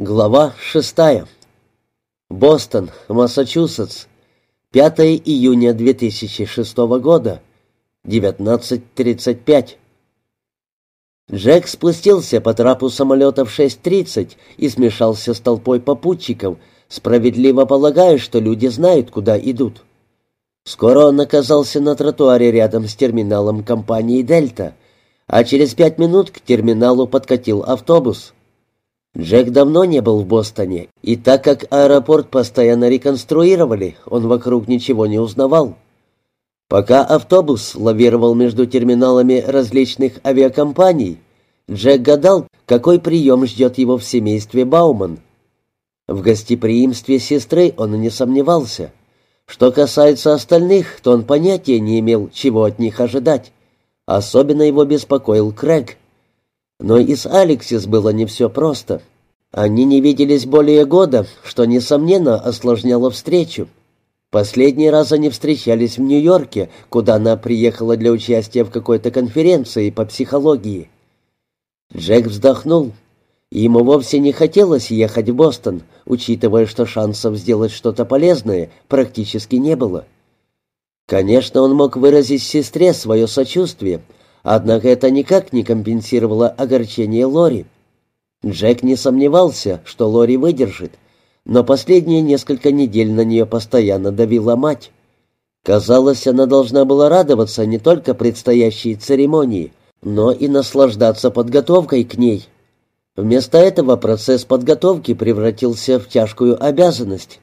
Глава шестая. Бостон, Массачусетс. 5 июня 2006 года. 19.35. Джек спустился по трапу самолета в 6.30 и смешался с толпой попутчиков, справедливо полагая, что люди знают, куда идут. Скоро он оказался на тротуаре рядом с терминалом компании «Дельта», а через пять минут к терминалу подкатил автобус — Джек давно не был в Бостоне, и так как аэропорт постоянно реконструировали, он вокруг ничего не узнавал. Пока автобус лавировал между терминалами различных авиакомпаний, Джек гадал, какой прием ждет его в семействе Бауман. В гостеприимстве сестры он не сомневался. Что касается остальных, то он понятия не имел, чего от них ожидать. Особенно его беспокоил Крэг. Но и с Алексис было не все просто. Они не виделись более года, что, несомненно, осложняло встречу. Последний раз они встречались в Нью-Йорке, куда она приехала для участия в какой-то конференции по психологии. Джек вздохнул. Ему вовсе не хотелось ехать в Бостон, учитывая, что шансов сделать что-то полезное практически не было. Конечно, он мог выразить сестре свое сочувствие — Однако это никак не компенсировало огорчение Лори. Джек не сомневался, что Лори выдержит, но последние несколько недель на нее постоянно давила мать. Казалось, она должна была радоваться не только предстоящей церемонии, но и наслаждаться подготовкой к ней. Вместо этого процесс подготовки превратился в тяжкую обязанность.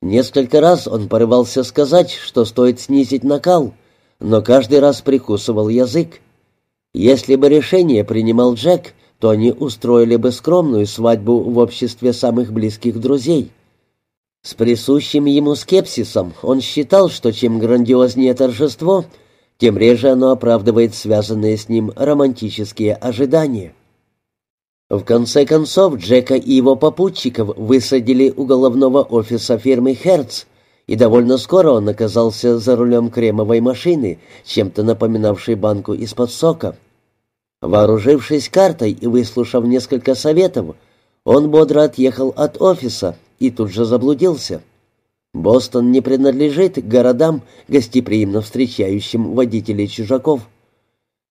Несколько раз он порывался сказать, что стоит снизить накал, но каждый раз прикусывал язык. Если бы решение принимал Джек, то они устроили бы скромную свадьбу в обществе самых близких друзей. С присущим ему скепсисом он считал, что чем грандиознее торжество, тем реже оно оправдывает связанные с ним романтические ожидания. В конце концов, Джека и его попутчиков высадили у головного офиса фирмы «Херц», и довольно скоро он оказался за рулем кремовой машины, чем-то напоминавшей банку из-под сока. Вооружившись картой и выслушав несколько советов, он бодро отъехал от офиса и тут же заблудился. Бостон не принадлежит к городам, гостеприимно встречающим водителей чужаков.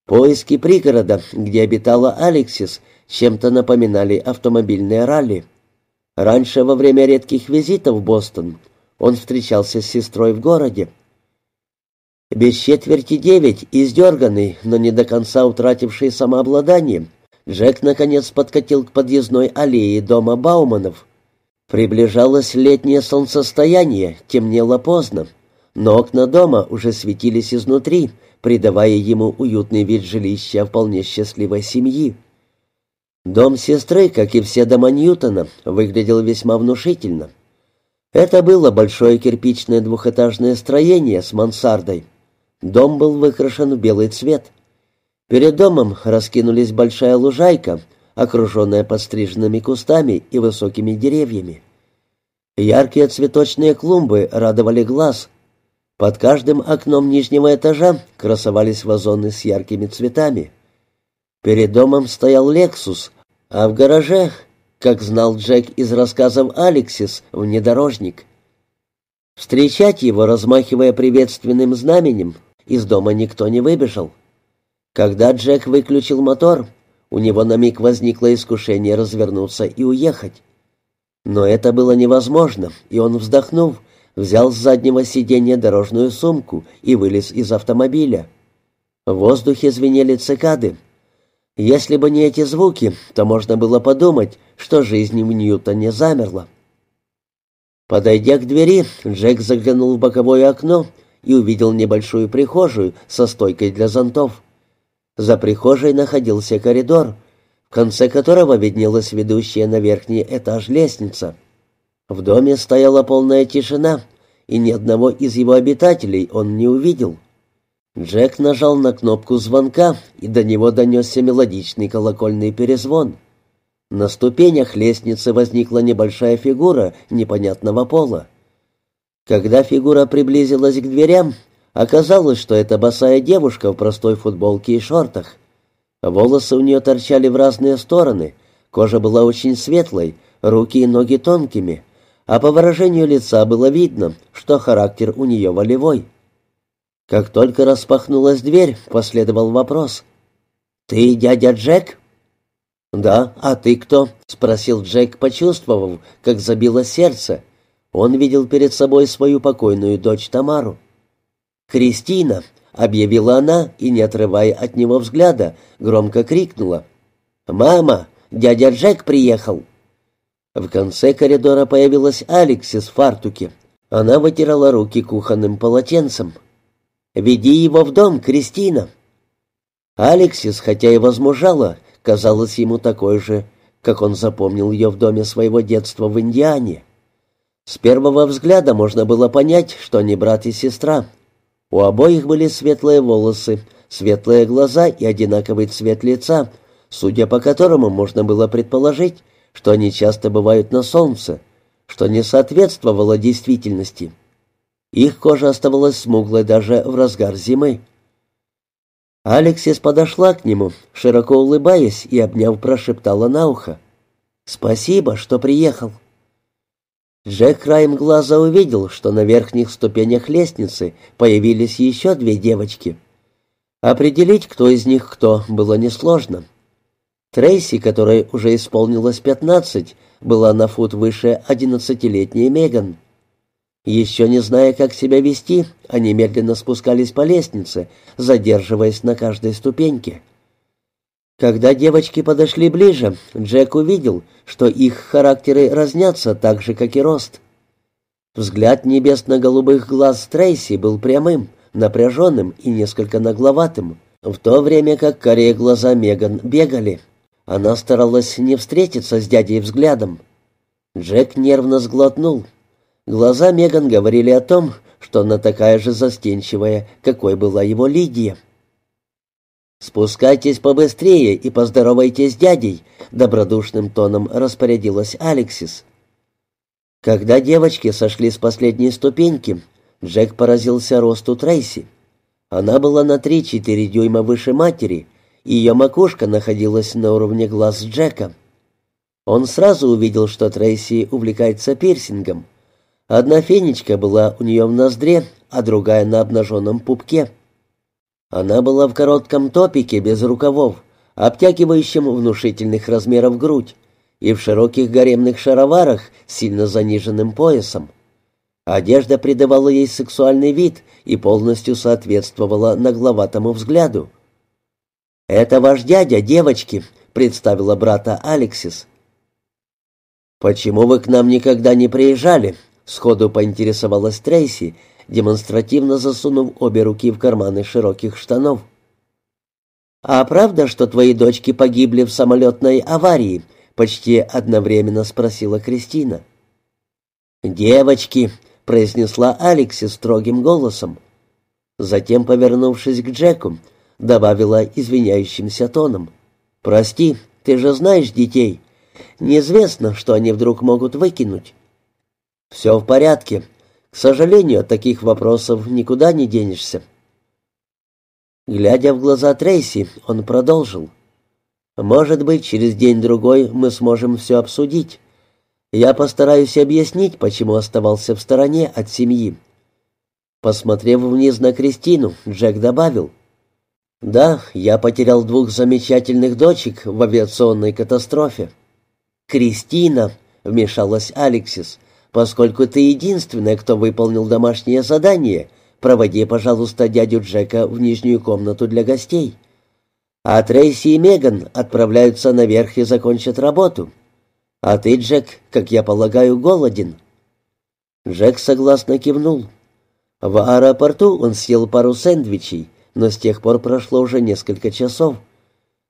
Поиски пригорода, где обитала Алексис, чем-то напоминали автомобильные ралли. Раньше, во время редких визитов в Бостон, он встречался с сестрой в городе. Без четверти девять, издерганный, но не до конца утративший самообладание, Джек наконец подкатил к подъездной аллее дома Бауманов. Приближалось летнее солнцестояние, темнело поздно, но окна дома уже светились изнутри, придавая ему уютный вид жилища вполне счастливой семьи. Дом сестры, как и все дома Ньютона, выглядел весьма внушительно. Это было большое кирпичное двухэтажное строение с мансардой. Дом был выкрашен в белый цвет. Перед домом раскинулись большая лужайка, окруженная подстриженными кустами и высокими деревьями. Яркие цветочные клумбы радовали глаз. Под каждым окном нижнего этажа красовались вазоны с яркими цветами. Перед домом стоял «Лексус», а в гараже как знал Джек из рассказов Алексис, внедорожник. Встречать его, размахивая приветственным знаменем, из дома никто не выбежал. Когда Джек выключил мотор, у него на миг возникло искушение развернуться и уехать. Но это было невозможно, и он, вздохнув, взял с заднего сиденья дорожную сумку и вылез из автомобиля. В воздухе звенели цикады, если бы не эти звуки, то можно было подумать, что жизнь в Ньютоне замерла. Подойдя к двери, Джек заглянул в боковое окно и увидел небольшую прихожую со стойкой для зонтов. За прихожей находился коридор, в конце которого виднелась ведущая на верхний этаж лестница. В доме стояла полная тишина, и ни одного из его обитателей он не увидел. Джек нажал на кнопку звонка, и до него донесся мелодичный колокольный перезвон. На ступенях лестницы возникла небольшая фигура непонятного пола. Когда фигура приблизилась к дверям, оказалось, что это босая девушка в простой футболке и шортах. Волосы у нее торчали в разные стороны, кожа была очень светлой, руки и ноги тонкими, а по выражению лица было видно, что характер у нее волевой. Как только распахнулась дверь, последовал вопрос. «Ты дядя Джек?» «Да, а ты кто?» — спросил Джек, почувствовав, как забило сердце. Он видел перед собой свою покойную дочь Тамару. «Кристина!» — объявила она и, не отрывая от него взгляда, громко крикнула. «Мама, дядя Джек приехал!» В конце коридора появилась Алексис в фартуке. Она вытирала руки кухонным полотенцем. «Веди его в дом, Кристина!» Алексис, хотя и возмужала, казалась ему такой же, как он запомнил ее в доме своего детства в Индиане. С первого взгляда можно было понять, что они брат и сестра. У обоих были светлые волосы, светлые глаза и одинаковый цвет лица, судя по которому можно было предположить, что они часто бывают на солнце, что не соответствовало действительности. Их кожа оставалась смуглой даже в разгар зимы. Алексис подошла к нему, широко улыбаясь и, обняв, прошептала на ухо. «Спасибо, что приехал». Джек краем глаза увидел, что на верхних ступенях лестницы появились еще две девочки. Определить, кто из них кто, было несложно. Трейси, которой уже исполнилось пятнадцать, была на фут выше одиннадцатилетней Меган. Еще не зная, как себя вести, они медленно спускались по лестнице, задерживаясь на каждой ступеньке. Когда девочки подошли ближе, Джек увидел, что их характеры разнятся так же, как и рост. Взгляд небесно-голубых глаз Трейси был прямым, напряженным и несколько нагловатым, в то время как корее глаза Меган бегали. Она старалась не встретиться с дядей взглядом. Джек нервно сглотнул. Глаза Меган говорили о том, что она такая же застенчивая, какой была его Лидия. «Спускайтесь побыстрее и поздоровайтесь с дядей», — добродушным тоном распорядилась Алексис. Когда девочки сошли с последней ступеньки, Джек поразился росту Трейси. Она была на три-четыре дюйма выше матери — ее макушка находилась на уровне глаз Джека. Он сразу увидел, что Трейси увлекается пирсингом. Одна фенечка была у нее в ноздре, а другая на обнаженном пупке. Она была в коротком топике без рукавов, обтягивающем внушительных размеров грудь, и в широких гаремных шароварах с сильно заниженным поясом. Одежда придавала ей сексуальный вид и полностью соответствовала нагловатому взгляду. «Это ваш дядя, девочки», — представила брата Алексис. «Почему вы к нам никогда не приезжали?» — сходу поинтересовалась Трейси, демонстративно засунув обе руки в карманы широких штанов. «А правда, что твои дочки погибли в самолетной аварии?» — почти одновременно спросила Кристина. «Девочки», — произнесла Алексис строгим голосом. Затем, повернувшись к Джеку, добавила извиняющимся тоном. «Прости, ты же знаешь детей. Неизвестно, что они вдруг могут выкинуть». «Все в порядке. К сожалению, от таких вопросов никуда не денешься». Глядя в глаза Трейси, он продолжил. «Может быть, через день-другой мы сможем все обсудить. Я постараюсь объяснить, почему оставался в стороне от семьи». Посмотрев вниз на Кристину, Джек добавил. «Да, я потерял двух замечательных дочек в авиационной катастрофе». «Кристина», — вмешалась Алексис, — «поскольку ты единственная, кто выполнил домашнее задание, проводи, пожалуйста, дядю Джека в нижнюю комнату для гостей. А Трейси и Меган отправляются наверх и закончат работу. А ты, Джек, как я полагаю, голоден». Джек согласно кивнул. В аэропорту он съел пару сэндвичей, но с тех пор прошло уже несколько часов.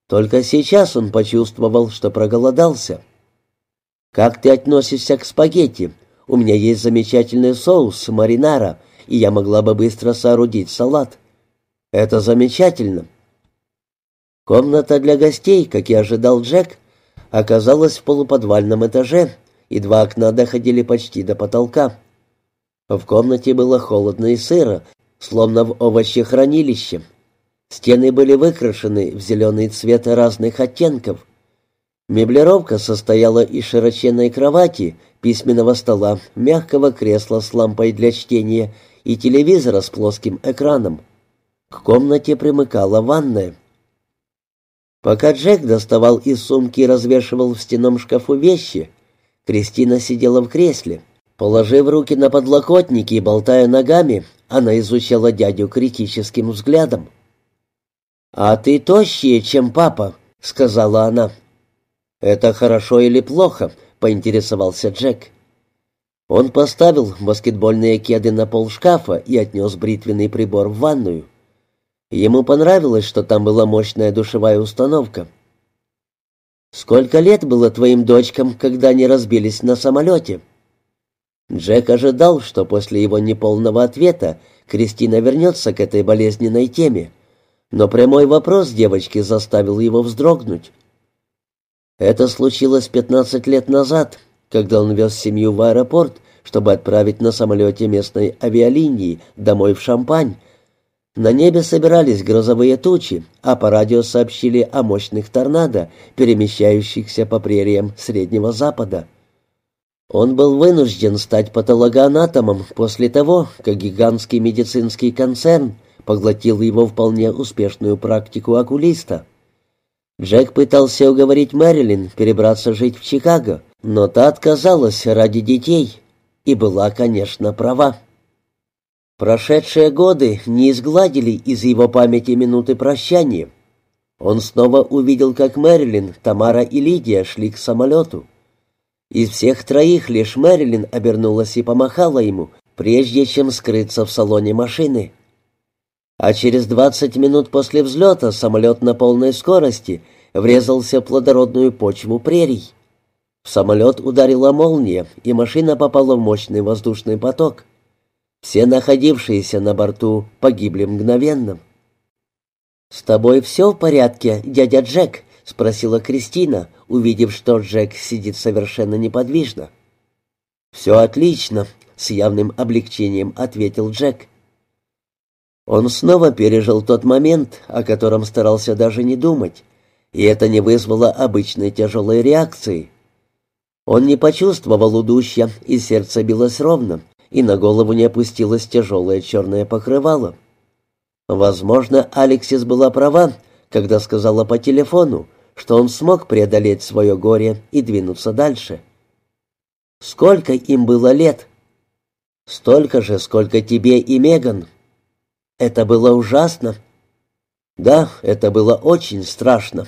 Только сейчас он почувствовал, что проголодался. «Как ты относишься к спагетти? У меня есть замечательный соус маринара, и я могла бы быстро соорудить салат». «Это замечательно». Комната для гостей, как и ожидал Джек, оказалась в полуподвальном этаже, и два окна доходили почти до потолка. В комнате было холодно и сыро, словно в овощехранилище. Стены были выкрашены в зеленый цвет разных оттенков. Меблировка состояла из широченной кровати, письменного стола, мягкого кресла с лампой для чтения и телевизора с плоским экраном. К комнате примыкала ванная. Пока Джек доставал из сумки и развешивал в стенном шкафу вещи, Кристина сидела в кресле. Положив руки на подлокотники и болтая ногами, она изучала дядю критическим взглядом. «А ты тощее, чем папа», — сказала она. «Это хорошо или плохо?» — поинтересовался Джек. Он поставил баскетбольные кеды на пол шкафа и отнес бритвенный прибор в ванную. Ему понравилось, что там была мощная душевая установка. «Сколько лет было твоим дочкам, когда они разбились на самолете?» Джек ожидал, что после его неполного ответа Кристина вернется к этой болезненной теме, но прямой вопрос девочки заставил его вздрогнуть. Это случилось 15 лет назад, когда он вез семью в аэропорт, чтобы отправить на самолете местной авиалинии домой в Шампань. На небе собирались грозовые тучи, а по радио сообщили о мощных торнадо, перемещающихся по прериям Среднего Запада. Он был вынужден стать патологоанатомом после того, как гигантский медицинский концерн поглотил его вполне успешную практику окулиста. Джек пытался уговорить Мэрилин перебраться жить в Чикаго, но та отказалась ради детей и была, конечно, права. Прошедшие годы не изгладили из его памяти минуты прощания. Он снова увидел, как Мэрилин, Тамара и Лидия шли к самолету. Из всех троих лишь Мэрилин обернулась и помахала ему, прежде чем скрыться в салоне машины. А через двадцать минут после взлета самолет на полной скорости врезался в плодородную почву прерий. В самолет ударила молния, и машина попала в мощный воздушный поток. Все находившиеся на борту погибли мгновенно. «С тобой все в порядке, дядя Джек?» — спросила Кристина, увидев, что Джек сидит совершенно неподвижно. «Все отлично», — с явным облегчением ответил Джек. Он снова пережил тот момент, о котором старался даже не думать, и это не вызвало обычной тяжелой реакции. Он не почувствовал удушья, и сердце билось ровно, и на голову не опустилось тяжелое черное покрывало. Возможно, Алексис была права, когда сказала по телефону, что он смог преодолеть свое горе и двинуться дальше. Сколько им было лет? Столько же, сколько тебе и Меган. Это было ужасно. Да, это было очень страшно.